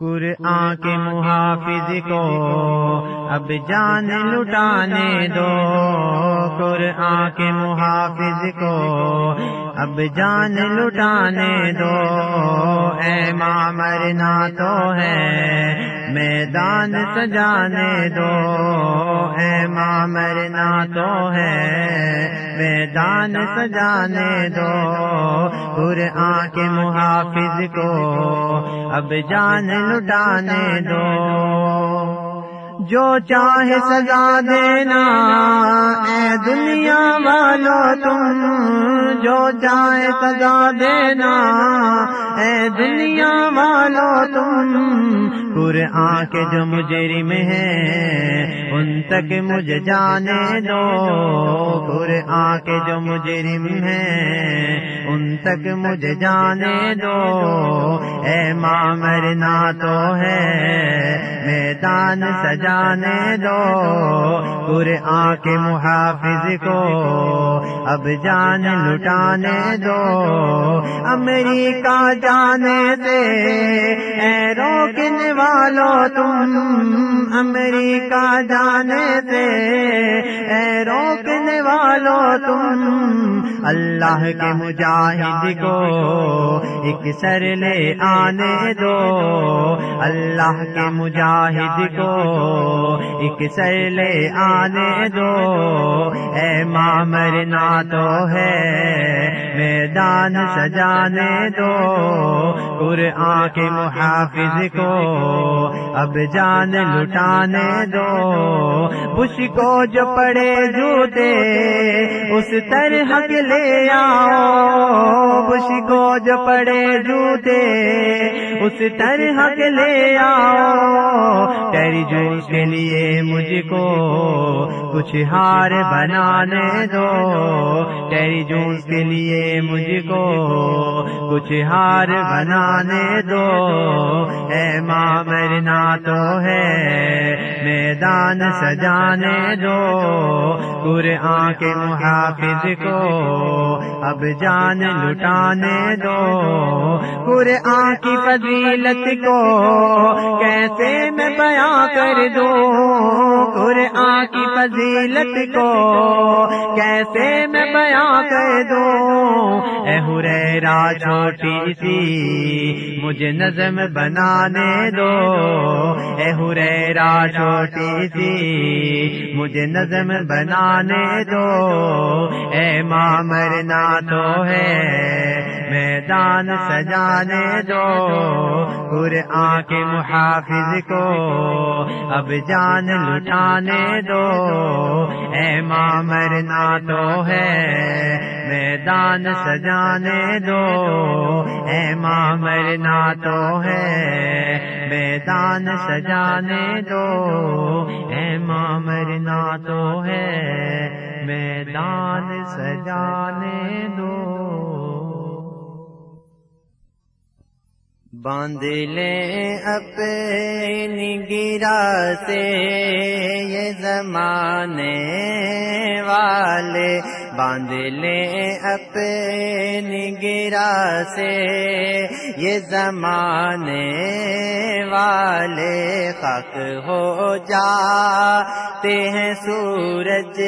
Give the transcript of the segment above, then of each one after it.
قرآن کے محافظ کو۔ اب جان لٹانے دو۔ قرآن کے محافظ کو۔ اب جان لٹانے دو۔ اے ماں مرنا تو ہے۔ میدان سجانے دو۔ اے ماں مرنا تو ہے۔ میدان سجانے دو۔ قرآن کے محافظ کو اب جان لٹانے دو۔ جو چاہے سزا دینا، اے دنیا والو تم، جو چاہے سزا دینا، اے دنیا والو تم۔ قرآن کے جو مجرم ہے ان تک مجھے جانے دو۔ قرآن کے جو مجرم ہیں، ان تک مجھے جانے دو۔ اے ماں مرنا تو ہے، میدان سجانے دو۔ قرآن کے محافظ کو اب جان لٹانے دو۔ امریکہ جانے سے اے روکنے والو تم امریکہ جانے سے اے روکنے والو تم۔ اللہ کے مجاہد کو ایک سر لے آنے دو۔ اللہ کے مجاہد کو ایک سر لے آنے دو۔ اے ماں مرنا تو ہے۔ میدان سجانے دو۔ قرآن کے محافظ کو اب جان لٹانے دو۔ بش کو جو پڑے جوتے، اس طرح کے لے آؤ۔ بش کو جو پڑے جوتے، اس طرح کے لے آؤ۔ تیری جوش کے لیے مجھ کو کچھ ہار بنانے دو۔ تیری جوش کے لیے مجھ کو کچھ ہار بنانے دو۔ اے ماں مرنا تو ہے، میدان سجانے دو۔ قرآن کے محافظ کو اب جان لٹانے دو۔ قرآن کی فضیلت کو کیسے میں بیاں کر دوں قرآن کی فضیلت کو کیسے میں بیاں کر دوں ہوں۔ اے ہریرا چھوٹی سی، مجھے نظم بنانے دو۔ اے ہریرا چھوٹی سی، مجھے نظم بنانے دو۔ اے ماں مرنا تو ہے، میدان سجانے دو۔ قرآن کے محافظ کو اب جان لٹانے دو۔ اے ماں مرنا تو ہے، میدان سجانے جانے دو، اے ماں مرنا تو ہے، میدان سجانے دو، اے ماں مرنا تو ہے، میدان سجانے دو۔ باندھ لے اپنی گرا سے، یہ زمانے والے باندھ لے اپنی گرا سے۔ یہ زمانے والے خق ہو جاتے ہیں۔ سورج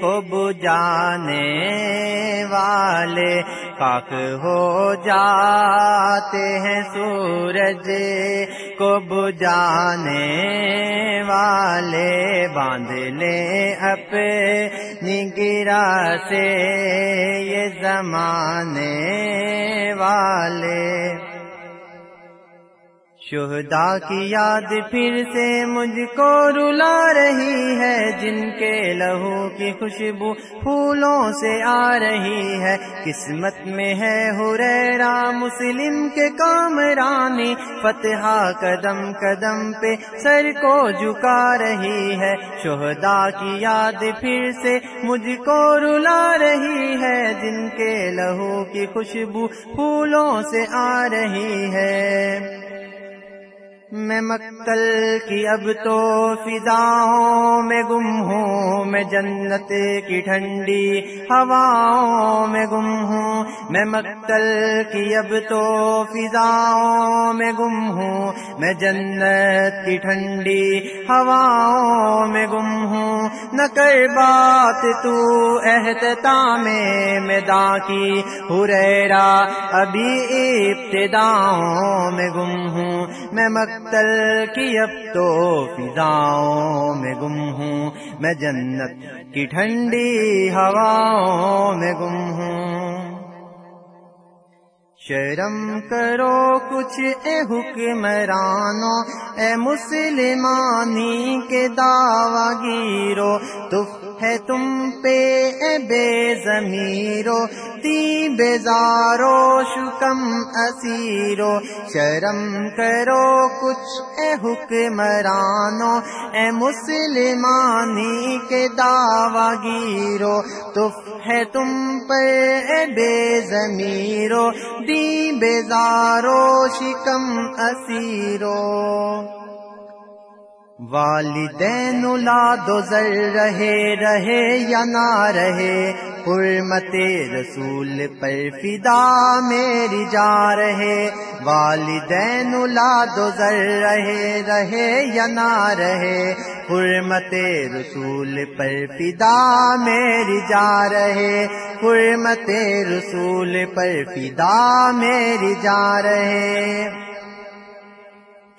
کو بجانے والے پاک ہو جاتے ہیں سورج کو بجانے والے باندھ لے اپنی گرا سے یہ زمانے والے۔ شہدا کی یاد پھر سے مجھ کو رلا رہی ہے، جن کے لہو کی خوشبو پھولوں سے آ رہی ہے۔ قسمت میں ہے ہریرا مسلم کے کامرانی فتح قدم قدم پہ سر کو جھکا رہی ہے۔ شہدا کی یاد پھر سے مجھ کو رلا رہی ہے، جن کے لہو کی خوشبو پھولوں سے آ رہی ہے۔ میں مکل کی اب تو فضاؤں میں گم ہوں، میں جنت کی ٹھنڈی ہواؤں میں گم ہوں۔ میں مکل کی اب تو فضاؤں میں گم ہوں، میں جنت کی ٹھنڈی ہواؤں میں گم ہوں۔ نہ کر بات تو احتام میں دا کی ہریرا ابھی ابتداؤں میں گم ہوں۔ میں مک کی اب تو فضاؤں میں گم ہوں۔ میں جنت کی ٹھنڈی ہواؤں میں گم ہوں۔ شرم کرو کچھ اے حکمرانو اے مسلمانی کے دعوی گیرو۔ تو ہے تم پہ، اے بے ضمیرو تی بیزارو شکم اسیرو، شرم کرو کچھ، اے حکمرانو، اے مسلمانی کے دعوی گیرو تو ہے تم پر، اے بے ضمیرو دی بیزارو شکم اسیرو۔ والدین لا دو زر رہے رہے یا نہ رہے، حرمت رسول پر فدا میری جا رہے۔ والدین لا دو زر رہے رہے یا نہ رہے، حرمت رسول پر فدا میری جا رہے۔ حرمت رسول پر فدا میری جا رہے۔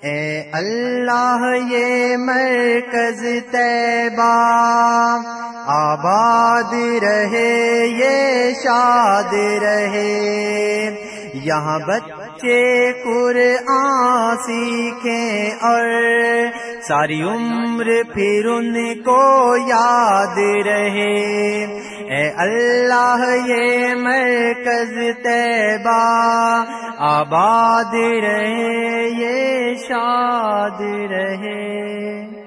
اے اللہ یہ مرکز طیبہ۔ آباد رہے یہ شاد رہے۔ یہاں بچے قرآن سیکھیں اور ساری عمر پھر ان کو یاد رہے۔ اے اللہ، یہ مرکز طیبہ، آباد رہے، یہ شاد رہے۔